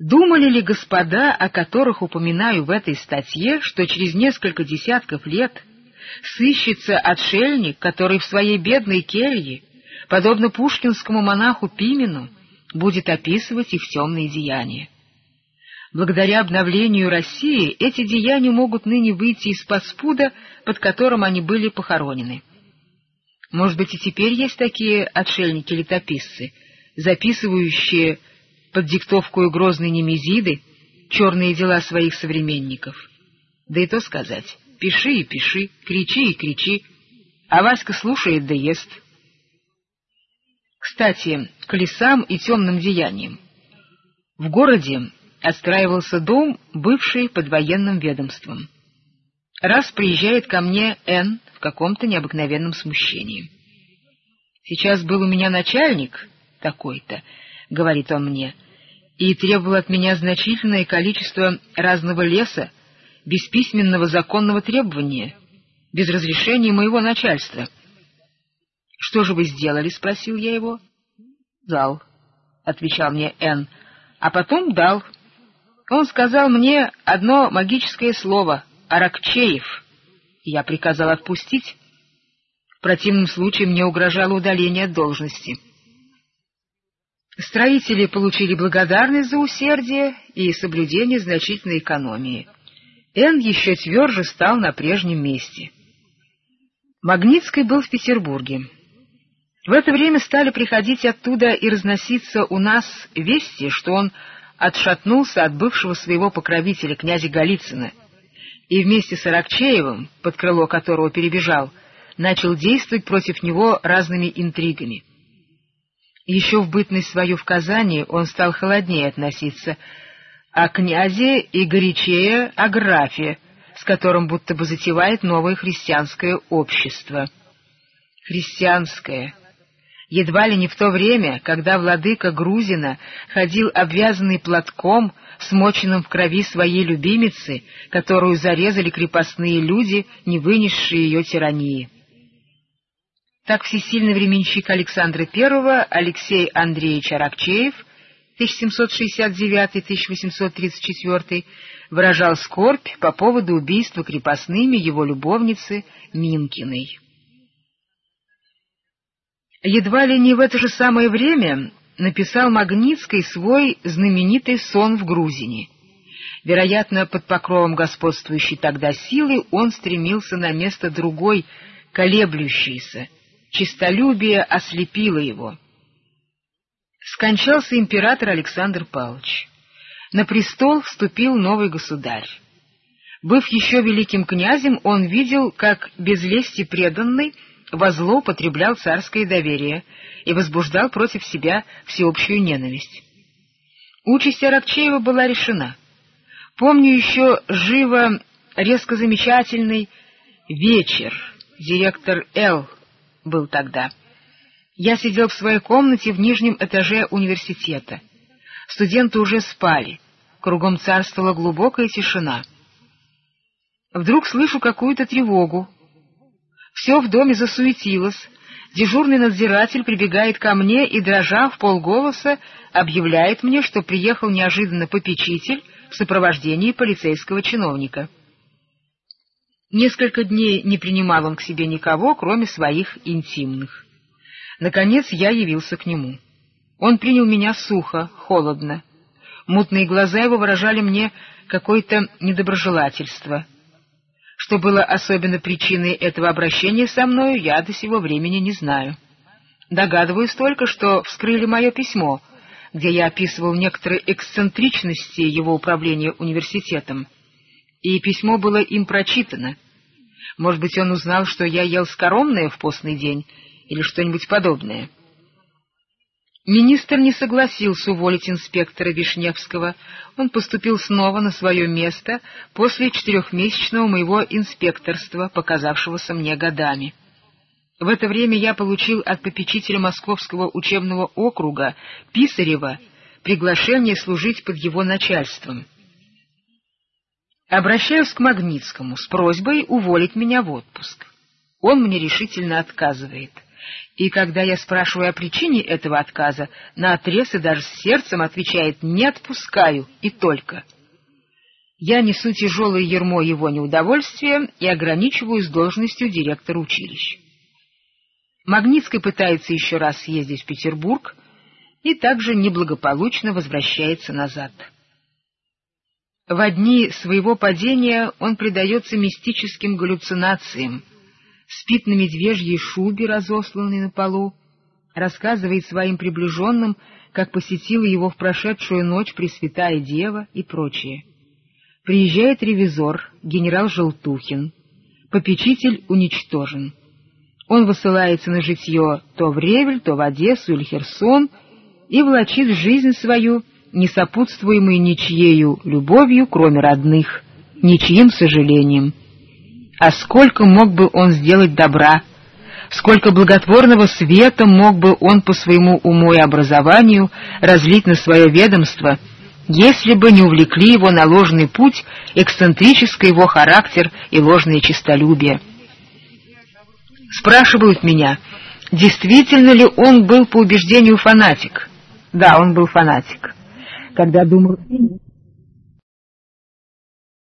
Думали ли господа, о которых упоминаю в этой статье, что через несколько десятков лет сыщется отшельник, который в своей бедной келье, подобно пушкинскому монаху Пимену, будет описывать их темные деяния? Благодаря обновлению России эти деяния могут ныне выйти из-под спуда, под которым они были похоронены. Может быть, и теперь есть такие отшельники-летописцы, записывающие под диктовку грозной Немезиды черные дела своих современников. Да и то сказать, пиши и пиши, кричи и кричи, а Васька слушает да ест. Кстати, к лесам и темным деяниям. В городе отстраивался дом, бывший под военным ведомством. Раз приезжает ко мне Н в каком-то необыкновенном смущении. Сейчас был у меня начальник такой-то, — говорит он мне, — и требовал от меня значительное количество разного леса, без письменного законного требования, без разрешения моего начальства. — Что же вы сделали? — спросил я его. — Дал, — отвечал мне Н, — а потом дал. Он сказал мне одно магическое слово — «Аракчеев». Я приказал отпустить. В противном случае мне угрожало удаление от должности. — Строители получили благодарность за усердие и соблюдение значительной экономии. Н еще тверже стал на прежнем месте. Магнитский был в Петербурге. В это время стали приходить оттуда и разноситься у нас вести, что он отшатнулся от бывшего своего покровителя, князя Голицына, и вместе с Аракчеевым, под крыло которого перебежал, начал действовать против него разными интригами. Еще в бытность свою в Казани он стал холоднее относиться о князе и горячее о графе, с которым будто бы затевает новое христианское общество. Христианское. Едва ли не в то время, когда владыка Грузина ходил обвязанный платком, смоченным в крови своей любимицы, которую зарезали крепостные люди, не вынесшие ее тирании. Так всесильный временщик Александра I Алексей Андреевич Аракчеев 1769-1834 выражал скорбь по поводу убийства крепостными его любовницы Минкиной. Едва ли не в это же самое время написал Магнитский свой знаменитый «Сон в Грузине». Вероятно, под покровом господствующей тогда силы он стремился на место другой, колеблющейся — чистолюбие ослепило его. Скончался император Александр Павлович. На престол вступил новый государь. Быв еще великим князем, он видел, как без лести преданный возло употреблял царское доверие и возбуждал против себя всеобщую ненависть. Участь Аракчеева была решена. Помню еще живо резко замечательный вечер. Директор Л был тогда. Я сидел в своей комнате в нижнем этаже университета. Студенты уже спали. Кругом царствовала глубокая тишина. Вдруг слышу какую-то тревогу. Все в доме засуетилось. Дежурный надзиратель прибегает ко мне и, дрожа в полголоса, объявляет мне, что приехал неожиданно попечитель в сопровождении полицейского чиновника. Несколько дней не принимал он к себе никого, кроме своих интимных. Наконец я явился к нему. Он принял меня сухо, холодно. Мутные глаза его выражали мне какое-то недоброжелательство. Что было особенно причиной этого обращения со мною, я до сего времени не знаю. Догадываюсь только, что вскрыли мое письмо, где я описывал некоторые эксцентричности его управления университетом и письмо было им прочитано. Может быть, он узнал, что я ел скоромное в постный день или что-нибудь подобное. Министр не согласился уволить инспектора Вишневского. Он поступил снова на свое место после четырехмесячного моего инспекторства, показавшегося мне годами. В это время я получил от попечителя Московского учебного округа Писарева приглашение служить под его начальством. Обращаюсь к Магнитскому с просьбой уволить меня в отпуск. Он мне решительно отказывает. И когда я спрашиваю о причине этого отказа, на отрез и даже с сердцем отвечает «не отпускаю» и только. Я несу тяжелое ермо его неудовольствия и ограничиваюсь должностью директора училища. Магнитский пытается еще раз съездить в Петербург и также неблагополучно возвращается назад. В дни своего падения он предается мистическим галлюцинациям, спит на медвежьей шубе, разосланной на полу, рассказывает своим приближенным, как посетила его в прошедшую ночь Пресвятая Дева и прочее. Приезжает ревизор, генерал Желтухин. Попечитель уничтожен. Он высылается на житье то в Ревель, то в Одессу или Херсон и влачит жизнь свою, не сопутствуемую ничьею любовью, кроме родных, ничьим сожалением. А сколько мог бы он сделать добра, сколько благотворного света мог бы он по своему уму и образованию разлить на свое ведомство, если бы не увлекли его на ложный путь эксцентрический его характер и ложное честолюбие. Спрашивают меня, действительно ли он был по убеждению фанатик? Да, он был фанатик. Когда думал